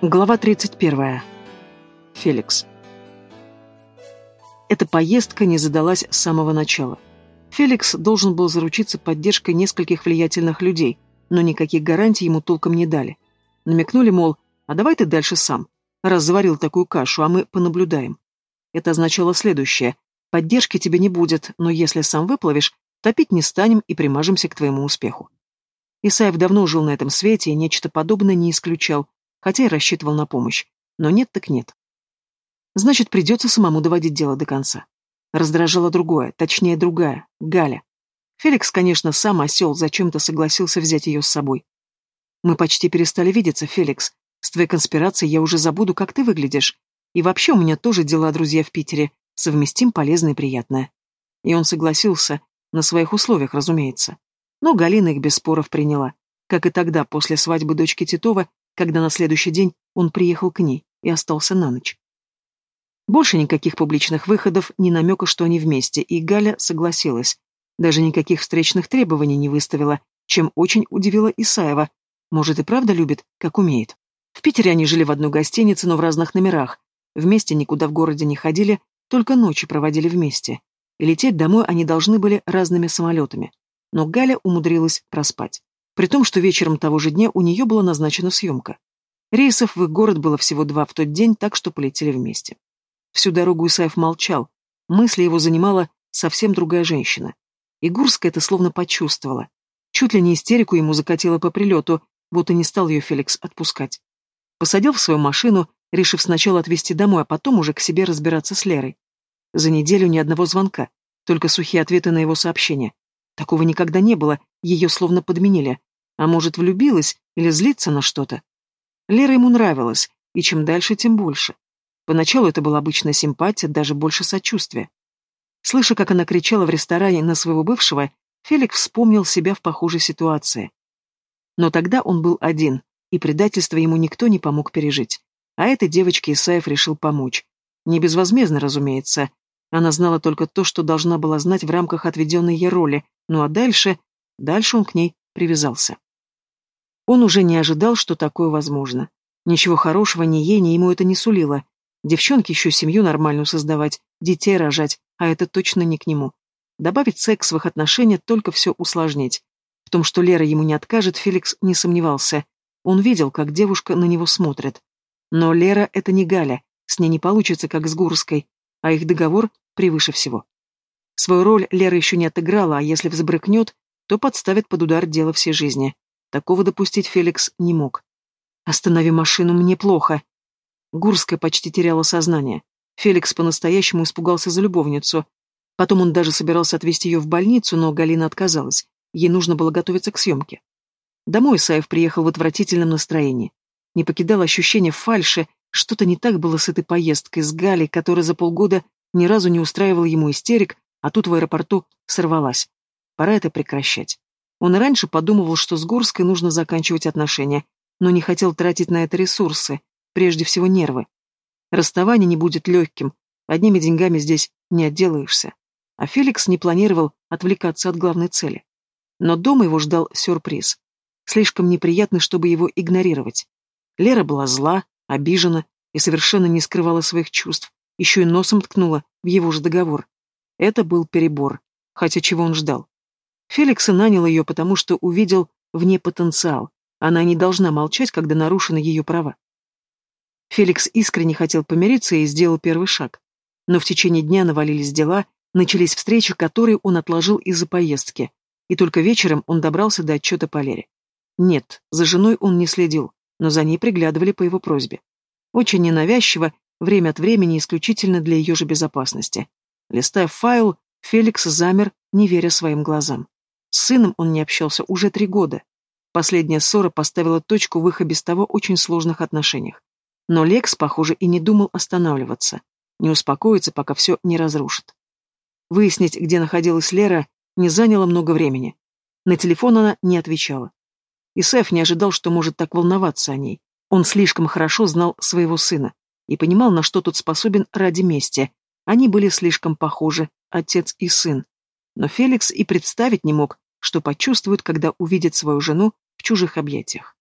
Глава 31. Феликс. Эта поездка не задалась с самого начала. Феликс должен был заручиться поддержкой нескольких влиятельных людей, но никаких гарантий ему толком не дали. Намекнули, мол, а давай ты дальше сам. Раз заварил такую кашу, а мы понаблюдаем. Это означало следующее. Поддержки тебе не будет, но если сам выплывешь, топить не станем и примажемся к твоему успеху. Исаев давно жил на этом свете и нечто подобное не исключал, хотя и рассчитывал на помощь. Но нет так нет. Значит, придется самому доводить дело до конца. Раздражало другое, точнее другая, Галя. Феликс, конечно, сам осел, зачем-то согласился взять ее с собой. Мы почти перестали видеться, Феликс. С твоей конспирацией я уже забуду, как ты выглядишь. И вообще у меня тоже дела друзья в Питере. Совместим полезное и приятное. И он согласился, на своих условиях, разумеется. Но Галина их без споров приняла. Как и тогда, после свадьбы дочки Титова, когда на следующий день он приехал к ней и остался на ночь. Больше никаких публичных выходов, ни намека, что они вместе, и Галя согласилась. Даже никаких встречных требований не выставила, чем очень удивила Исаева. Может, и правда любит, как умеет. В Питере они жили в одной гостинице, но в разных номерах. Вместе никуда в городе не ходили, только ночи проводили вместе. И лететь домой они должны были разными самолетами. Но Галя умудрилась проспать. При том, что вечером того же дня у нее была назначена съемка. Рейсов в их город было всего два в тот день, так что полетели вместе. Всю дорогу Исаев молчал. Мысли его занимала совсем другая женщина. И Гурская это словно почувствовала. Чуть ли не истерику ему закатила по прилету, вот и не стал ее Феликс отпускать. Посадил в свою машину, решив сначала отвезти домой, а потом уже к себе разбираться с Лерой. За неделю ни одного звонка, только сухие ответы на его сообщения. Такого никогда не было, ее словно подменили. А может, влюбилась или злится на что-то? Лера ему нравилась, и чем дальше, тем больше. Поначалу это была обычная симпатия, даже больше сочувствия. Слыша, как она кричала в ресторане на своего бывшего, Феликс вспомнил себя в похожей ситуации. Но тогда он был один, и предательство ему никто не помог пережить. А этой девочке Исаев решил помочь. Не безвозмездно, разумеется. Она знала только то, что должна была знать в рамках отведенной ей роли, ну а дальше... Дальше он к ней привязался. Он уже не ожидал, что такое возможно. Ничего хорошего ни ей, ни ему это не сулило. Девчонке еще семью нормальную создавать, детей рожать, а это точно не к нему. Добавить секс в их отношения только все усложнить. В том, что Лера ему не откажет, Феликс не сомневался. Он видел, как девушка на него смотрит. Но Лера — это не Галя, с ней не получится, как с Гурской, а их договор превыше всего. Свою роль Лера еще не отыграла, а если взбрыкнет, то подставит под удар дело всей жизни. Такого допустить Феликс не мог. «Останови машину, мне плохо». Гурская почти теряла сознание. Феликс по-настоящему испугался за любовницу. Потом он даже собирался отвезти ее в больницу, но Галина отказалась. Ей нужно было готовиться к съемке. Домой Саев приехал в отвратительном настроении. Не покидало ощущение фальши, что-то не так было с этой поездкой, с Галей, которая за полгода ни разу не устраивала ему истерик, а тут в аэропорту сорвалась. Пора это прекращать. Он и раньше подумывал, что с Горской нужно заканчивать отношения, но не хотел тратить на это ресурсы, прежде всего нервы. Расставание не будет легким, одними деньгами здесь не отделаешься. А Феликс не планировал отвлекаться от главной цели. Но дома его ждал сюрприз. Слишком неприятный, чтобы его игнорировать. Лера была зла, обижена и совершенно не скрывала своих чувств, еще и носом ткнула в его же договор. Это был перебор, хотя чего он ждал? Феликс и нанял ее, потому что увидел в ней потенциал. Она не должна молчать, когда нарушены ее права. Феликс искренне хотел помириться и сделал первый шаг. Но в течение дня навалились дела, начались встречи, которые он отложил из-за поездки, и только вечером он добрался до отчета по Лере. Нет, за женой он не следил, но за ней приглядывали по его просьбе. Очень ненавязчиво, время от времени исключительно для ее же безопасности. Листая файл, Феликс замер, не веря своим глазам. С сыном он не общался уже три года. Последняя ссора поставила точку в их и без того очень сложных отношениях. Но Лекс, похоже, и не думал останавливаться, не успокоиться, пока все не разрушит. Выяснить, где находилась Лера, не заняло много времени. На телефон она не отвечала. Исаев не ожидал, что может так волноваться о ней. Он слишком хорошо знал своего сына и понимал, на что тот способен ради мести. Они были слишком похожи, отец и сын, но Феликс и представить не мог, что почувствует, когда увидит свою жену в чужих объятиях.